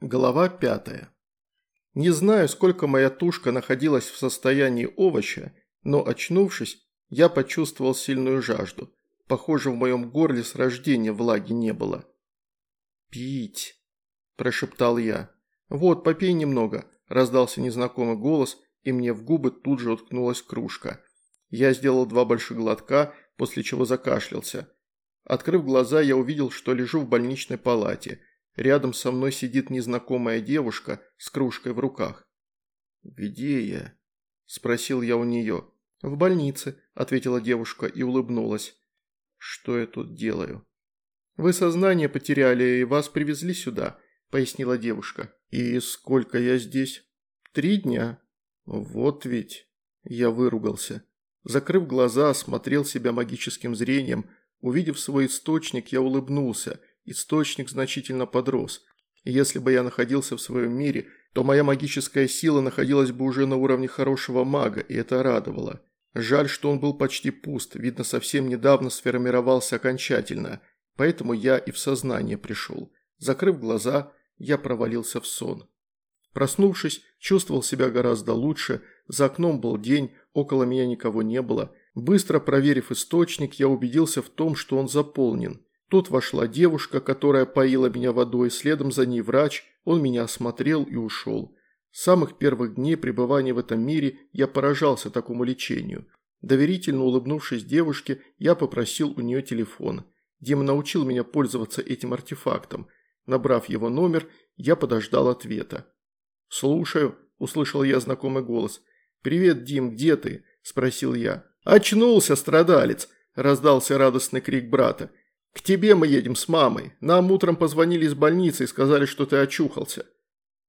Глава пятая. Не знаю, сколько моя тушка находилась в состоянии овоща, но, очнувшись, я почувствовал сильную жажду. Похоже, в моем горле с рождения влаги не было. «Пить», – прошептал я. «Вот, попей немного», – раздался незнакомый голос, и мне в губы тут же уткнулась кружка. Я сделал два больших глотка, после чего закашлялся. Открыв глаза, я увидел, что лежу в больничной палате – Рядом со мной сидит незнакомая девушка с кружкой в руках. «Где я?» – спросил я у нее. «В больнице», – ответила девушка и улыбнулась. «Что я тут делаю?» «Вы сознание потеряли и вас привезли сюда», – пояснила девушка. «И сколько я здесь?» «Три дня». «Вот ведь...» – я выругался. Закрыв глаза, осмотрел себя магическим зрением. Увидев свой источник, я улыбнулся – источник значительно подрос. Если бы я находился в своем мире, то моя магическая сила находилась бы уже на уровне хорошего мага, и это радовало. Жаль, что он был почти пуст, видно, совсем недавно сформировался окончательно, поэтому я и в сознание пришел. Закрыв глаза, я провалился в сон. Проснувшись, чувствовал себя гораздо лучше, за окном был день, около меня никого не было. Быстро проверив источник, я убедился в том, что он заполнен. Тут вошла девушка, которая поила меня водой, следом за ней врач, он меня осмотрел и ушел. С самых первых дней пребывания в этом мире я поражался такому лечению. Доверительно улыбнувшись девушке, я попросил у нее телефон. Дима научил меня пользоваться этим артефактом. Набрав его номер, я подождал ответа. «Слушаю», – услышал я знакомый голос. «Привет, Дим, где ты?» – спросил я. «Очнулся, страдалец!» – раздался радостный крик брата. «К тебе мы едем с мамой. Нам утром позвонили из больницы и сказали, что ты очухался».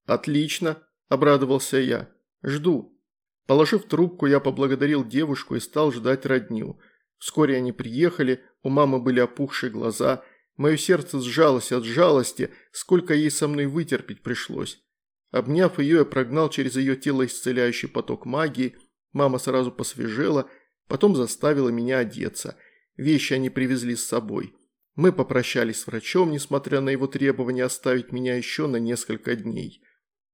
«Отлично», – обрадовался я. «Жду». Положив трубку, я поблагодарил девушку и стал ждать родню. Вскоре они приехали, у мамы были опухшие глаза. Мое сердце сжалось от жалости, сколько ей со мной вытерпеть пришлось. Обняв ее, я прогнал через ее тело исцеляющий поток магии. Мама сразу посвежела, потом заставила меня одеться. Вещи они привезли с собой. Мы попрощались с врачом, несмотря на его требование оставить меня еще на несколько дней.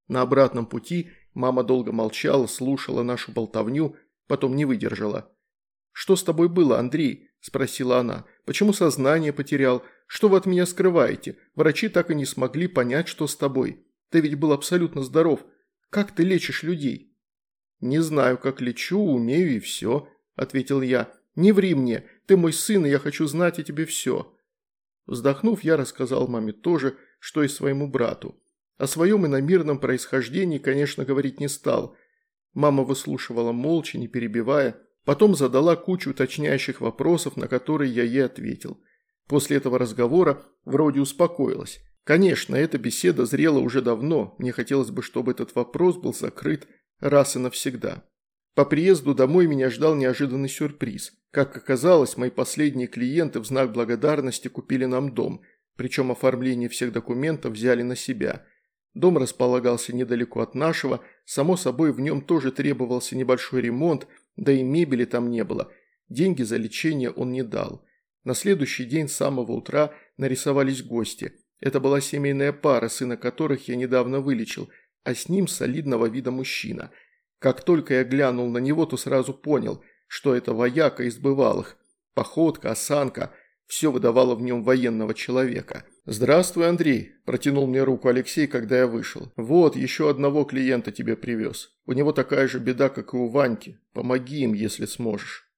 На обратном пути мама долго молчала, слушала нашу болтовню, потом не выдержала. «Что с тобой было, Андрей?» – спросила она. «Почему сознание потерял? Что вы от меня скрываете? Врачи так и не смогли понять, что с тобой. Ты ведь был абсолютно здоров. Как ты лечишь людей?» «Не знаю, как лечу, умею и все», – ответил я. «Не ври мне, ты мой сын, и я хочу знать о тебе все». Вздохнув, я рассказал маме то же, что и своему брату. О своем иномирном происхождении, конечно, говорить не стал. Мама выслушивала молча, не перебивая, потом задала кучу уточняющих вопросов, на которые я ей ответил. После этого разговора вроде успокоилась. Конечно, эта беседа зрела уже давно, мне хотелось бы, чтобы этот вопрос был закрыт раз и навсегда. По приезду домой меня ждал неожиданный сюрприз. Как оказалось, мои последние клиенты в знак благодарности купили нам дом, причем оформление всех документов взяли на себя. Дом располагался недалеко от нашего, само собой в нем тоже требовался небольшой ремонт, да и мебели там не было. Деньги за лечение он не дал. На следующий день с самого утра нарисовались гости. Это была семейная пара, сына которых я недавно вылечил, а с ним солидного вида мужчина – как только я глянул на него, то сразу понял, что это вояка из бывалых. Походка, осанка – все выдавало в нем военного человека. «Здравствуй, Андрей», – протянул мне руку Алексей, когда я вышел. «Вот, еще одного клиента тебе привез. У него такая же беда, как и у Ваньки. Помоги им, если сможешь».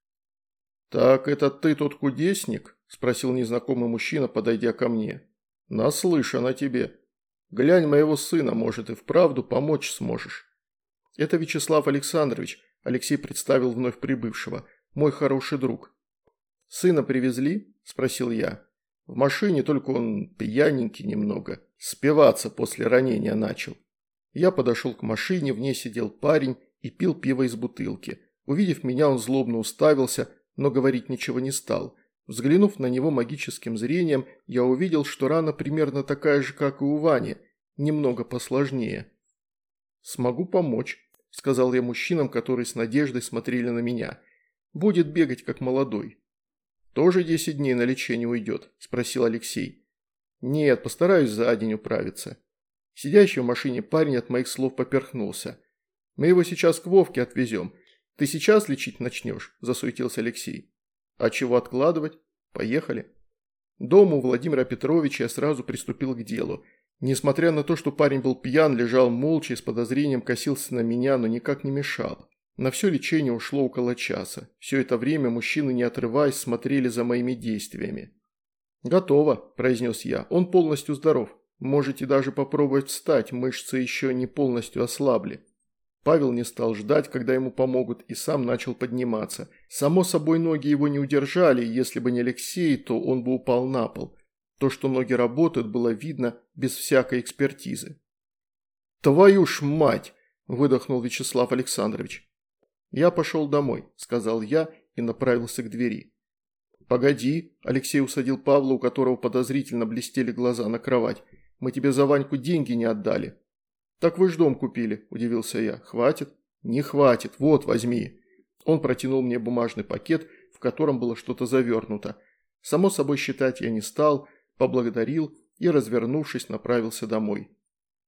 «Так это ты тот кудесник?» – спросил незнакомый мужчина, подойдя ко мне. «Наслышан о тебе. Глянь моего сына, может, и вправду помочь сможешь». «Это Вячеслав Александрович», – Алексей представил вновь прибывшего, – «мой хороший друг». «Сына привезли?» – спросил я. «В машине, только он пьяненький немного. Спиваться после ранения начал». Я подошел к машине, в ней сидел парень и пил пиво из бутылки. Увидев меня, он злобно уставился, но говорить ничего не стал. Взглянув на него магическим зрением, я увидел, что рана примерно такая же, как и у Вани, немного посложнее. «Смогу помочь», – сказал я мужчинам, которые с надеждой смотрели на меня. «Будет бегать, как молодой». «Тоже десять дней на лечение уйдет?» – спросил Алексей. «Нет, постараюсь за день управиться». Сидящий в машине парень от моих слов поперхнулся. «Мы его сейчас к Вовке отвезем. Ты сейчас лечить начнешь?» – засуетился Алексей. «А чего откладывать? Поехали». Дома у Владимира Петровича я сразу приступил к делу. Несмотря на то, что парень был пьян, лежал молча и с подозрением косился на меня, но никак не мешал. На все лечение ушло около часа. Все это время мужчины, не отрываясь, смотрели за моими действиями. «Готово», – произнес я. «Он полностью здоров. Можете даже попробовать встать, мышцы еще не полностью ослабли». Павел не стал ждать, когда ему помогут, и сам начал подниматься. Само собой, ноги его не удержали, если бы не Алексей, то он бы упал на пол. То, что ноги работают, было видно без всякой экспертизы. «Твою ж мать!» – выдохнул Вячеслав Александрович. «Я пошел домой», – сказал я и направился к двери. «Погоди», – Алексей усадил Павла, у которого подозрительно блестели глаза на кровать. «Мы тебе за Ваньку деньги не отдали». «Так вы ж дом купили», – удивился я. «Хватит?» «Не хватит. Вот, возьми». Он протянул мне бумажный пакет, в котором было что-то завернуто. Само собой считать я не стал, поблагодарил и, развернувшись, направился домой.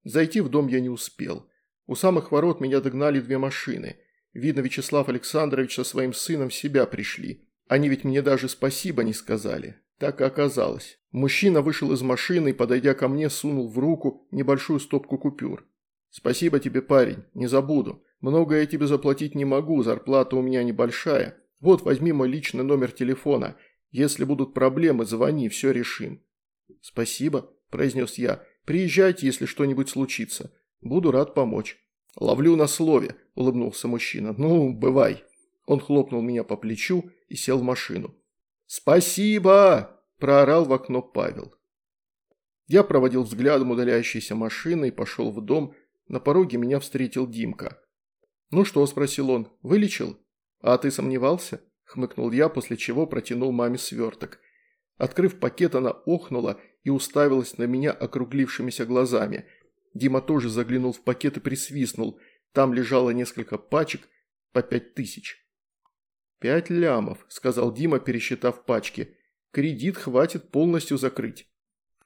Зайти в дом я не успел. У самых ворот меня догнали две машины. Видно, Вячеслав Александрович со своим сыном в себя пришли. Они ведь мне даже спасибо не сказали. Так и оказалось. Мужчина вышел из машины и, подойдя ко мне, сунул в руку небольшую стопку купюр. «Спасибо тебе, парень, не забуду. Много я тебе заплатить не могу, зарплата у меня небольшая. Вот, возьми мой личный номер телефона. Если будут проблемы, звони, все решим». «Спасибо», – произнес я. «Приезжайте, если что-нибудь случится. Буду рад помочь». «Ловлю на слове», – улыбнулся мужчина. «Ну, бывай». Он хлопнул меня по плечу и сел в машину. «Спасибо!» – проорал в окно Павел. Я проводил взглядом удаляющейся машины и пошел в дом. На пороге меня встретил Димка. «Ну что?» – спросил он. «Вылечил?» «А ты сомневался?» – хмыкнул я, после чего протянул маме сверток. Открыв пакет, она охнула и уставилась на меня округлившимися глазами. Дима тоже заглянул в пакет и присвистнул. Там лежало несколько пачек по пять тысяч. «Пять лямов», – сказал Дима, пересчитав пачки. «Кредит хватит полностью закрыть».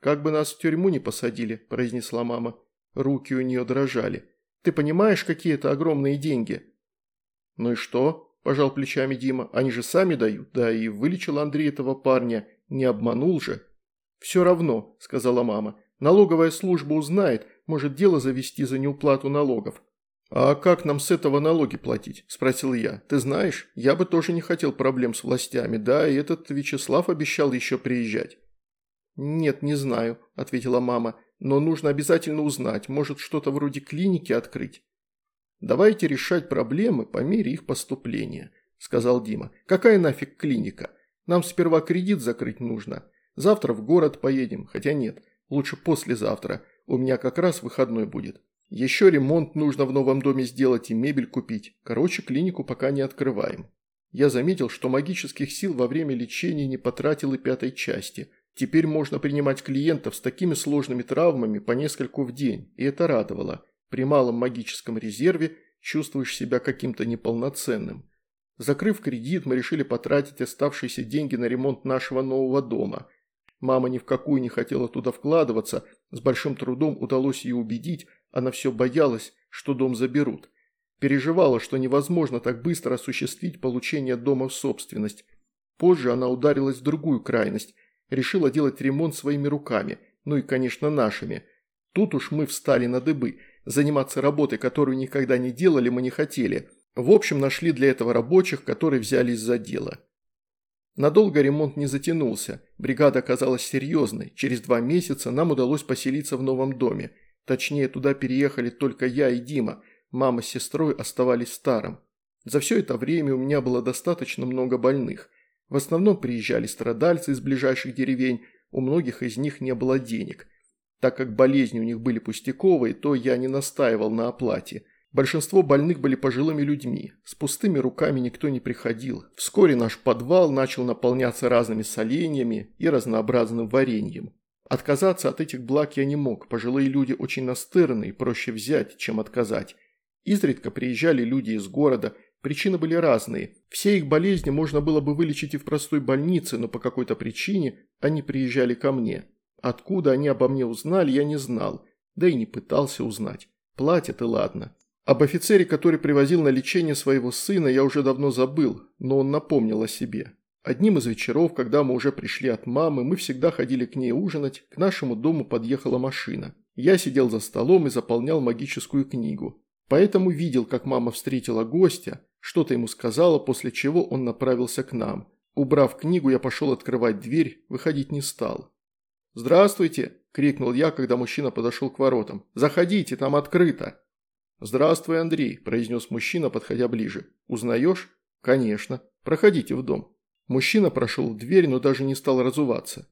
«Как бы нас в тюрьму не посадили», – произнесла мама. Руки у нее дрожали. «Ты понимаешь, какие это огромные деньги?» «Ну и что?» – пожал плечами Дима. «Они же сами дают. Да и вылечил Андрей этого парня. Не обманул же». «Все равно», – сказала мама. «Налоговая служба узнает, может дело завести за неуплату налогов. «А как нам с этого налоги платить?» – спросил я. «Ты знаешь, я бы тоже не хотел проблем с властями, да, и этот Вячеслав обещал еще приезжать». «Нет, не знаю», – ответила мама, – «но нужно обязательно узнать, может что-то вроде клиники открыть». «Давайте решать проблемы по мере их поступления», – сказал Дима. «Какая нафиг клиника? Нам сперва кредит закрыть нужно. Завтра в город поедем, хотя нет, лучше послезавтра, у меня как раз выходной будет». Еще ремонт нужно в новом доме сделать и мебель купить. Короче, клинику пока не открываем. Я заметил, что магических сил во время лечения не потратил и пятой части. Теперь можно принимать клиентов с такими сложными травмами по нескольку в день, и это радовало. При малом магическом резерве чувствуешь себя каким-то неполноценным. Закрыв кредит, мы решили потратить оставшиеся деньги на ремонт нашего нового дома. Мама ни в какую не хотела туда вкладываться, с большим трудом удалось ее убедить, она все боялась, что дом заберут. Переживала, что невозможно так быстро осуществить получение дома в собственность. Позже она ударилась в другую крайность. Решила делать ремонт своими руками, ну и, конечно, нашими. Тут уж мы встали на дыбы. Заниматься работой, которую никогда не делали, мы не хотели. В общем, нашли для этого рабочих, которые взялись за дело. Надолго ремонт не затянулся. Бригада оказалась серьезной. Через два месяца нам удалось поселиться в новом доме – Точнее, туда переехали только я и Дима, мама с сестрой оставались старым. За все это время у меня было достаточно много больных. В основном приезжали страдальцы из ближайших деревень, у многих из них не было денег. Так как болезни у них были пустяковые, то я не настаивал на оплате. Большинство больных были пожилыми людьми. С пустыми руками никто не приходил. Вскоре наш подвал начал наполняться разными соленьями и разнообразным вареньем. Отказаться от этих благ я не мог, пожилые люди очень настырные, проще взять, чем отказать. Изредка приезжали люди из города, причины были разные. Все их болезни можно было бы вылечить и в простой больнице, но по какой-то причине они приезжали ко мне. Откуда они обо мне узнали, я не знал. да и не пытался узнать. Платят и ладно. Об офицере, который привозил на лечение своего сына, я уже давно забыл, но он напомнил о себе. Одним из вечеров, когда мы уже пришли от мамы, мы всегда ходили к ней ужинать, к нашему дому подъехала машина. Я сидел за столом и заполнял магическую книгу. Поэтому видел, как мама встретила гостя, что-то ему сказала, после чего он направился к нам. Убрав книгу, я пошел открывать дверь, выходить не стал. «Здравствуйте!» – крикнул я, когда мужчина подошел к воротам. «Заходите, там открыто!» «Здравствуй, Андрей», – произнес мужчина, подходя ближе. «Узнаешь?» «Конечно. Проходите в дом». Мужчина прошел в дверь, но даже не стал разуваться.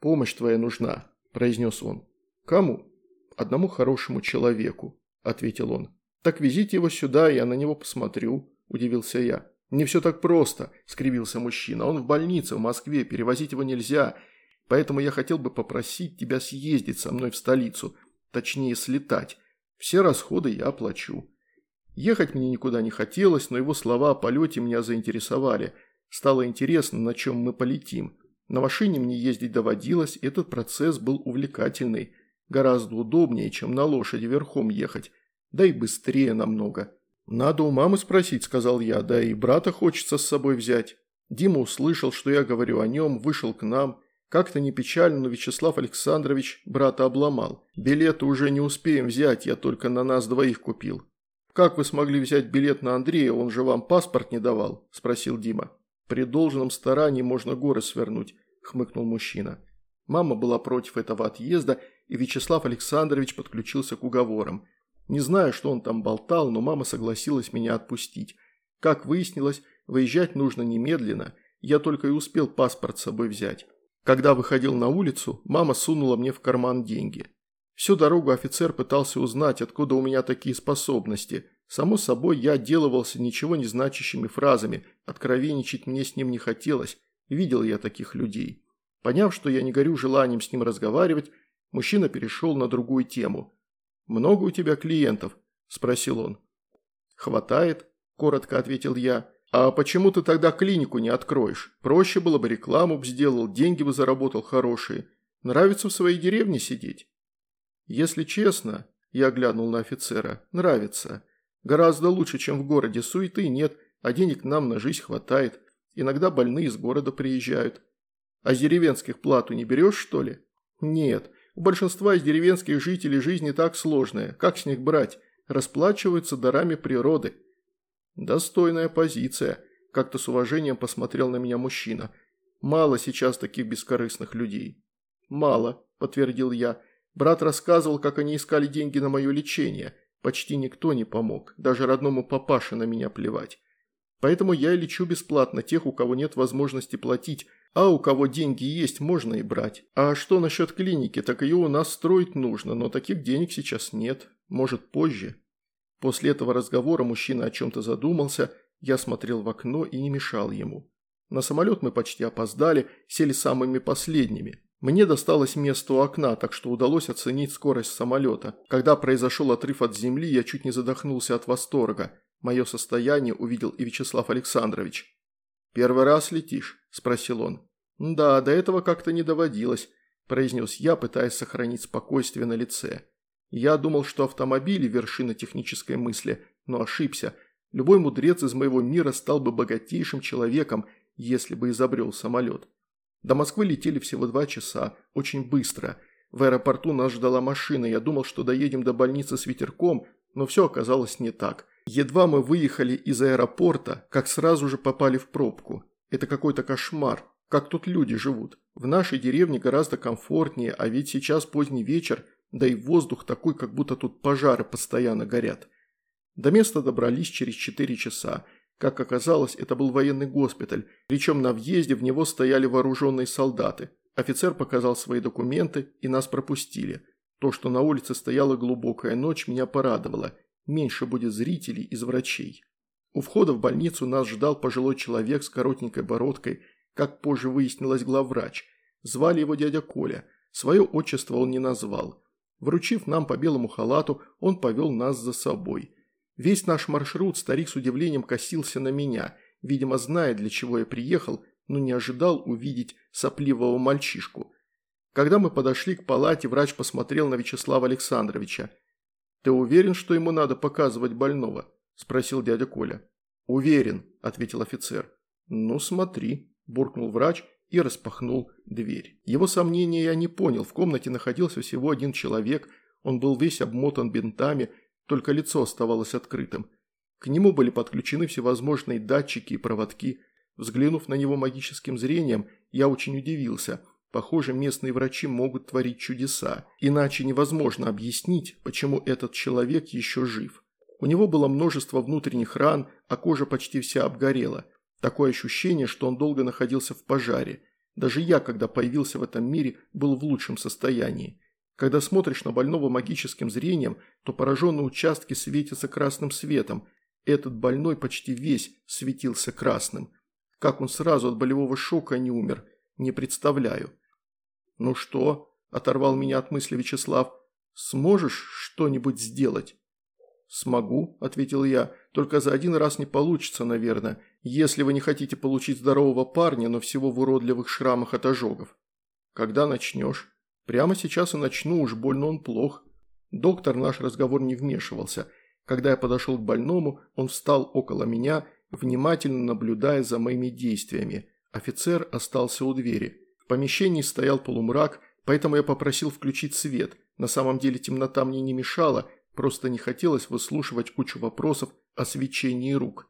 «Помощь твоя нужна», – произнес он. «Кому?» «Одному хорошему человеку», – ответил он. «Так везите его сюда, я на него посмотрю», – удивился я. «Не все так просто», – скривился мужчина. «Он в больнице в Москве, перевозить его нельзя, поэтому я хотел бы попросить тебя съездить со мной в столицу, точнее слетать. Все расходы я оплачу». Ехать мне никуда не хотелось, но его слова о полете меня заинтересовали. Стало интересно, на чем мы полетим. На машине мне ездить доводилось, этот процесс был увлекательный. Гораздо удобнее, чем на лошади верхом ехать. Да и быстрее намного. «Надо у мамы спросить», – сказал я, – «да и брата хочется с собой взять». Дима услышал, что я говорю о нем, вышел к нам – как-то не печально, но Вячеслав Александрович брата обломал. Билеты уже не успеем взять, я только на нас двоих купил. «Как вы смогли взять билет на Андрея, он же вам паспорт не давал?» – спросил Дима. «При должном старании можно горы свернуть», – хмыкнул мужчина. Мама была против этого отъезда, и Вячеслав Александрович подключился к уговорам. Не знаю, что он там болтал, но мама согласилась меня отпустить. Как выяснилось, выезжать нужно немедленно, я только и успел паспорт с собой взять. Когда выходил на улицу, мама сунула мне в карман деньги. Всю дорогу офицер пытался узнать, откуда у меня такие способности. Само собой, я отделывался ничего не значащими фразами, откровенничать мне с ним не хотелось, видел я таких людей. Поняв, что я не горю желанием с ним разговаривать, мужчина перешел на другую тему. «Много у тебя клиентов?» – спросил он. «Хватает», – коротко ответил я. «А почему ты тогда клинику не откроешь? Проще было бы рекламу бы сделал, деньги бы заработал хорошие. Нравится в своей деревне сидеть?» «Если честно», – я глянул на офицера, – «нравится. Гораздо лучше, чем в городе. Суеты нет, а денег нам на жизнь хватает. Иногда больные из города приезжают. А деревенских плату не берешь, что ли?» «Нет, у большинства из деревенских жителей жизнь не так сложная. Как с них брать? Расплачиваются дарами природы». «Достойная позиция», – как-то с уважением посмотрел на меня мужчина. «Мало сейчас таких бескорыстных людей». «Мало», – подтвердил я. «Брат рассказывал, как они искали деньги на мое лечение. Почти никто не помог, даже родному папаше на меня плевать. Поэтому я лечу бесплатно тех, у кого нет возможности платить, а у кого деньги есть, можно и брать. А что насчет клиники, так ее у нас строить нужно, но таких денег сейчас нет, может позже». После этого разговора мужчина о чем-то задумался, я смотрел в окно и не мешал ему. На самолет мы почти опоздали, сели самыми последними. Мне досталось место у окна, так что удалось оценить скорость самолета. Когда произошел отрыв от земли, я чуть не задохнулся от восторга. Мое состояние увидел и Вячеслав Александрович. «Первый раз летишь?» – спросил он. «Да, до этого как-то не доводилось», – произнес я, пытаясь сохранить спокойствие на лице. Я думал, что автомобили – вершина технической мысли, но ошибся. Любой мудрец из моего мира стал бы богатейшим человеком, если бы изобрел самолет. До Москвы летели всего два часа, очень быстро. В аэропорту нас ждала машина, я думал, что доедем до больницы с ветерком, но все оказалось не так. Едва мы выехали из аэропорта, как сразу же попали в пробку. Это какой-то кошмар. Как тут люди живут? В нашей деревне гораздо комфортнее, а ведь сейчас поздний вечер, да и воздух такой, как будто тут пожары постоянно горят. До места добрались через 4 часа. Как оказалось, это был военный госпиталь, причем на въезде в него стояли вооруженные солдаты. Офицер показал свои документы и нас пропустили. То, что на улице стояла глубокая ночь, меня порадовало. Меньше будет зрителей из врачей. У входа в больницу нас ждал пожилой человек с коротенькой бородкой, как позже выяснилось главврач. Звали его дядя Коля. Свое отчество он не назвал. Вручив нам по белому халату, он повел нас за собой. Весь наш маршрут старик с удивлением косился на меня, видимо, зная, для чего я приехал, но не ожидал увидеть сопливого мальчишку. Когда мы подошли к палате, врач посмотрел на Вячеслава Александровича. «Ты уверен, что ему надо показывать больного?» – спросил дядя Коля. «Уверен», – ответил офицер. «Ну, смотри», – буркнул врач и распахнул дверь. Его сомнения я не понял. В комнате находился всего один человек. Он был весь обмотан бинтами, только лицо оставалось открытым. К нему были подключены всевозможные датчики и проводки. Взглянув на него магическим зрением, я очень удивился – Похоже, местные врачи могут творить чудеса. Иначе невозможно объяснить, почему этот человек еще жив. У него было множество внутренних ран, а кожа почти вся обгорела. Такое ощущение, что он долго находился в пожаре. Даже я, когда появился в этом мире, был в лучшем состоянии. Когда смотришь на больного магическим зрением, то пораженные участки светятся красным светом. Этот больной почти весь светился красным. Как он сразу от болевого шока не умер, не представляю. «Ну что?» – оторвал меня от мысли Вячеслав. «Сможешь что-нибудь сделать?» «Смогу», – ответил я, – «только за один раз не получится, наверное, если вы не хотите получить здорового парня, но всего в уродливых шрамах от ожогов». «Когда начнешь?» «Прямо сейчас и начну, уж больно он плох». Доктор наш разговор не вмешивался. Когда я подошел к больному, он встал около меня, внимательно наблюдая за моими действиями. Офицер остался у двери. В помещении стоял полумрак, поэтому я попросил включить свет. На самом деле темнота мне не мешала, просто не хотелось выслушивать кучу вопросов о свечении рук.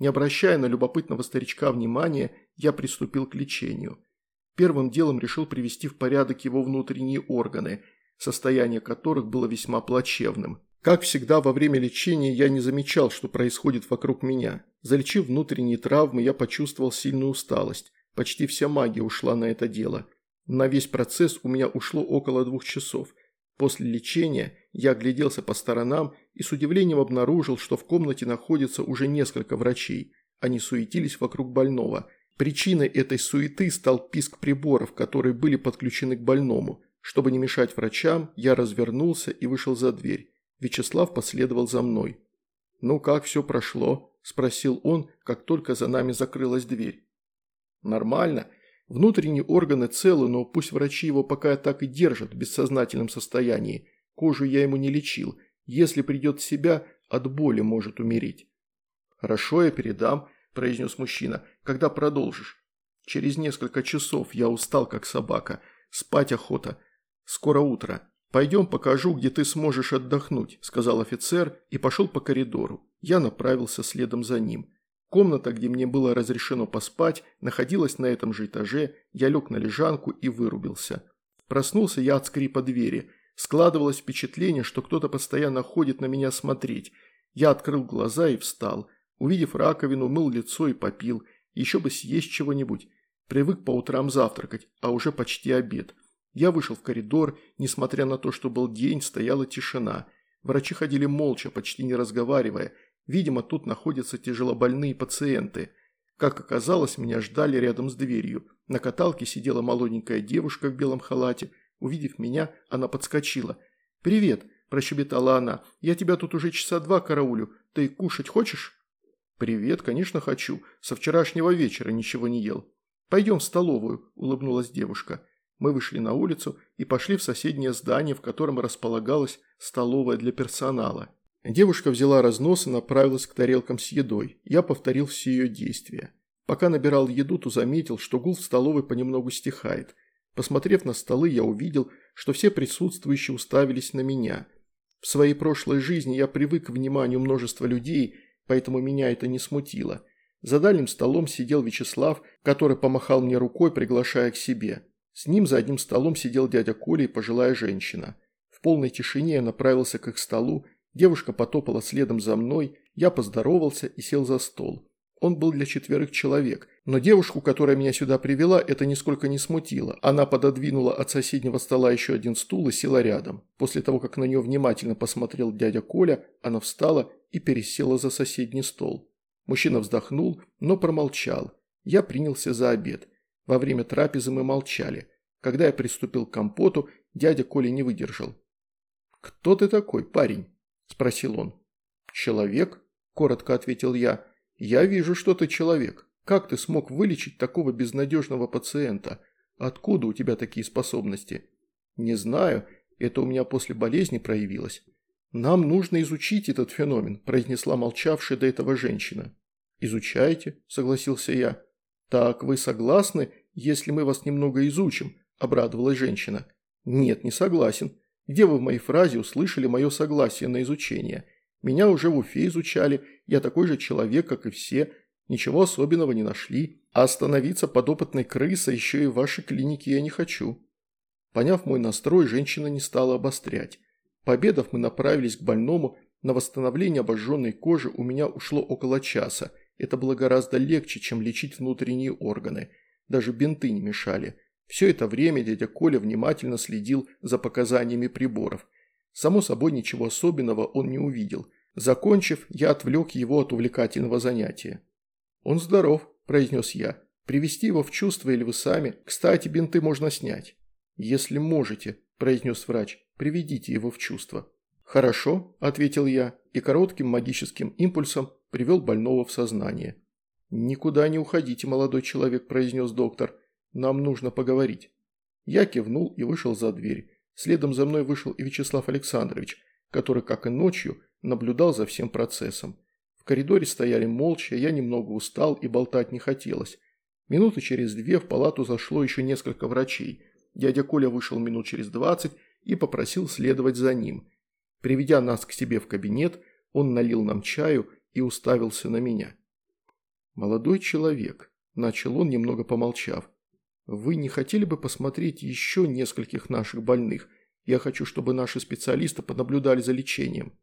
Не обращая на любопытного старичка внимания, я приступил к лечению. Первым делом решил привести в порядок его внутренние органы, состояние которых было весьма плачевным. Как всегда, во время лечения я не замечал, что происходит вокруг меня. Залечив внутренние травмы, я почувствовал сильную усталость. Почти вся магия ушла на это дело. На весь процесс у меня ушло около двух часов. После лечения я огляделся по сторонам и с удивлением обнаружил, что в комнате находится уже несколько врачей. Они суетились вокруг больного. Причиной этой суеты стал писк приборов, которые были подключены к больному. Чтобы не мешать врачам, я развернулся и вышел за дверь. Вячеслав последовал за мной. «Ну как все прошло?» – спросил он, как только за нами закрылась дверь. Нормально. Внутренние органы целы, но пусть врачи его пока так и держат в бессознательном состоянии. Кожу я ему не лечил. Если придет в себя, от боли может умереть. «Хорошо, я передам», – произнес мужчина. «Когда продолжишь?» «Через несколько часов. Я устал, как собака. Спать охота. Скоро утро. Пойдем покажу, где ты сможешь отдохнуть», – сказал офицер и пошел по коридору. Я направился следом за ним. Комната, где мне было разрешено поспать, находилась на этом же этаже, я лег на лежанку и вырубился. Проснулся я от скрипа двери. Складывалось впечатление, что кто-то постоянно ходит на меня смотреть. Я открыл глаза и встал. Увидев раковину, мыл лицо и попил. Еще бы съесть чего-нибудь. Привык по утрам завтракать, а уже почти обед. Я вышел в коридор, несмотря на то, что был день, стояла тишина. Врачи ходили молча, почти не разговаривая, Видимо, тут находятся тяжелобольные пациенты. Как оказалось, меня ждали рядом с дверью. На каталке сидела молоденькая девушка в белом халате. Увидев меня, она подскочила. «Привет», – прощебетала она. «Я тебя тут уже часа два караулю. Ты кушать хочешь?» «Привет, конечно, хочу. Со вчерашнего вечера ничего не ел». «Пойдем в столовую», – улыбнулась девушка. Мы вышли на улицу и пошли в соседнее здание, в котором располагалась столовая для персонала. Девушка взяла разнос и направилась к тарелкам с едой. Я повторил все ее действия. Пока набирал еду, то заметил, что гул в столовой понемногу стихает. Посмотрев на столы, я увидел, что все присутствующие уставились на меня. В своей прошлой жизни я привык к вниманию множества людей, поэтому меня это не смутило. За дальним столом сидел Вячеслав, который помахал мне рукой, приглашая к себе. С ним за одним столом сидел дядя Коля и пожилая женщина. В полной тишине я направился к их столу Девушка потопала следом за мной, я поздоровался и сел за стол. Он был для четверых человек, но девушку, которая меня сюда привела, это нисколько не смутило. Она пододвинула от соседнего стола еще один стул и села рядом. После того, как на нее внимательно посмотрел дядя Коля, она встала и пересела за соседний стол. Мужчина вздохнул, но промолчал. Я принялся за обед. Во время трапезы мы молчали. Когда я приступил к компоту, дядя Коля не выдержал. «Кто ты такой, парень?» – спросил он. «Человек?» – коротко ответил я. «Я вижу, что ты человек. Как ты смог вылечить такого безнадежного пациента? Откуда у тебя такие способности? Не знаю, это у меня после болезни проявилось. Нам нужно изучить этот феномен, произнесла молчавшая до этого женщина. Изучайте, согласился я. Так, вы согласны, если мы вас немного изучим? Обрадовалась женщина. Нет, не согласен. Где вы в моей фразе услышали мое согласие на изучение? Меня уже в Уфе изучали, я такой же человек, как и все, ничего особенного не нашли, а остановиться подопытной крысой еще и в вашей клинике я не хочу». Поняв мой настрой, женщина не стала обострять. Пообедав, мы направились к больному, на восстановление обожженной кожи у меня ушло около часа. Это было гораздо легче, чем лечить внутренние органы. Даже бинты не мешали. Все это время дядя Коля внимательно следил за показаниями приборов. Само собой, ничего особенного он не увидел. Закончив, я отвлек его от увлекательного занятия. «Он здоров», – произнес я. «Привести его в чувство или вы сами? Кстати, бинты можно снять». «Если можете», – произнес врач, – «приведите его в чувство». «Хорошо», – ответил я и коротким магическим импульсом привел больного в сознание. «Никуда не уходите, молодой человек», – произнес доктор. «Нам нужно поговорить». Я кивнул и вышел за дверь. Следом за мной вышел и Вячеслав Александрович, который, как и ночью, наблюдал за всем процессом. В коридоре стояли молча, я немного устал и болтать не хотелось. Минуты через две в палату зашло еще несколько врачей. Дядя Коля вышел минут через двадцать и попросил следовать за ним. Приведя нас к себе в кабинет, он налил нам чаю и уставился на меня. «Молодой человек», – начал он, немного помолчав, – «вы не хотели бы посмотреть еще нескольких наших больных? Я хочу, чтобы наши специалисты понаблюдали за лечением».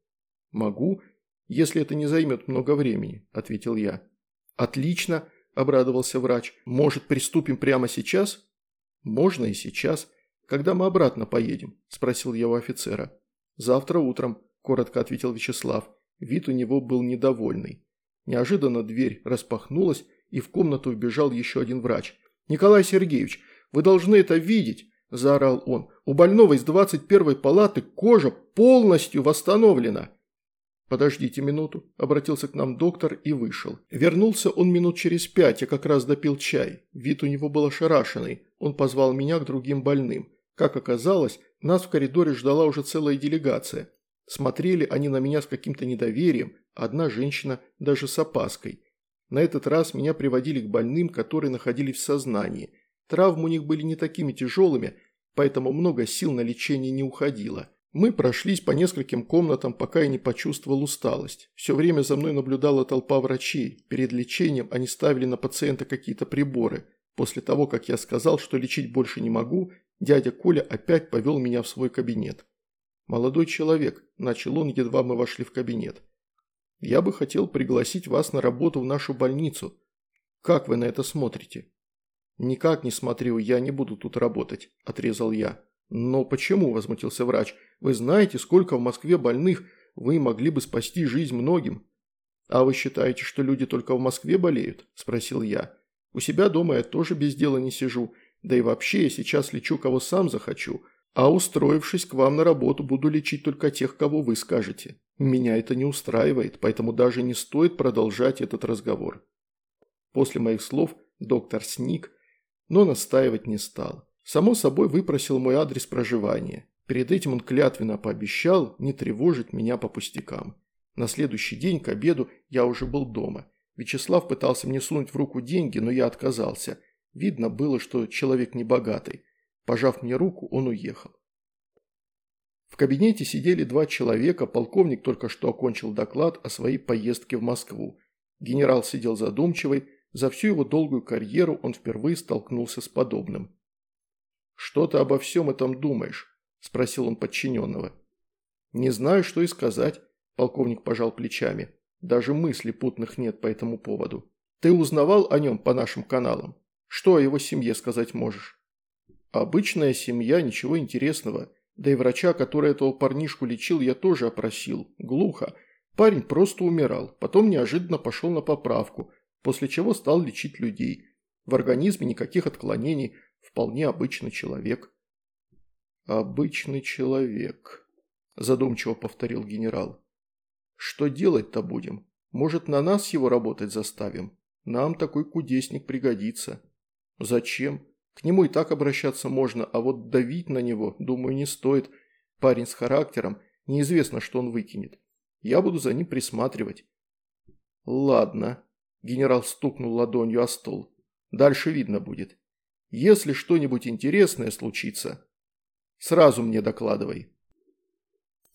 «Могу, если это не займет много времени», – ответил я. «Отлично», – обрадовался врач. «Может, приступим прямо сейчас?» «Можно и сейчас. Когда мы обратно поедем?» – спросил я у офицера. «Завтра утром», – коротко ответил Вячеслав. Вид у него был недовольный. Неожиданно дверь распахнулась, и в комнату вбежал еще один врач. «Николай Сергеевич, вы должны это видеть!» – заорал он. «У больного из 21-й палаты кожа полностью восстановлена!» «Подождите минуту», – обратился к нам доктор и вышел. Вернулся он минут через пять, я как раз допил чай. Вид у него был ошарашенный. Он позвал меня к другим больным. Как оказалось, нас в коридоре ждала уже целая делегация. Смотрели они на меня с каким-то недоверием, одна женщина даже с опаской. На этот раз меня приводили к больным, которые находились в сознании. Травмы у них были не такими тяжелыми, поэтому много сил на лечение не уходило. Мы прошлись по нескольким комнатам, пока я не почувствовал усталость. Все время за мной наблюдала толпа врачей. Перед лечением они ставили на пациента какие-то приборы. После того, как я сказал, что лечить больше не могу, дядя Коля опять повел меня в свой кабинет. «Молодой человек», – начал он, едва мы вошли в кабинет. «Я бы хотел пригласить вас на работу в нашу больницу. Как вы на это смотрите?» «Никак не смотрю, я не буду тут работать», – отрезал я. «Но почему?» – возмутился врач. «Вы знаете, сколько в Москве больных, вы могли бы спасти жизнь многим». «А вы считаете, что люди только в Москве болеют?» – спросил я. «У себя дома я тоже без дела не сижу, да и вообще я сейчас лечу, кого сам захочу, а устроившись к вам на работу, буду лечить только тех, кого вы скажете. Меня это не устраивает, поэтому даже не стоит продолжать этот разговор». После моих слов доктор сник, но настаивать не стал. Само собой выпросил мой адрес проживания. Перед этим он клятвенно пообещал не тревожить меня по пустякам. На следующий день к обеду я уже был дома. Вячеслав пытался мне сунуть в руку деньги, но я отказался. Видно было, что человек не богатый. Пожав мне руку, он уехал. В кабинете сидели два человека, полковник только что окончил доклад о своей поездке в Москву. Генерал сидел задумчивый, за всю его долгую карьеру он впервые столкнулся с подобным. «Что ты обо всем этом думаешь?» – спросил он подчиненного. «Не знаю, что и сказать», – полковник пожал плечами. «Даже мыслей путных нет по этому поводу. Ты узнавал о нем по нашим каналам? Что о его семье сказать можешь?» «Обычная семья, ничего интересного. Да и врача, который этого парнишку лечил, я тоже опросил. Глухо. Парень просто умирал, потом неожиданно пошел на поправку, после чего стал лечить людей. В организме никаких отклонений – Вполне обычный человек». «Обычный человек», – задумчиво повторил генерал. «Что делать-то будем? Может, на нас его работать заставим? Нам такой кудесник пригодится». «Зачем? К нему и так обращаться можно, а вот давить на него, думаю, не стоит. Парень с характером, неизвестно, что он выкинет. Я буду за ним присматривать. Ладно. Генерал стукнул ладонью о стол. Дальше видно будет. Если что-нибудь интересное случится, сразу мне докладывай.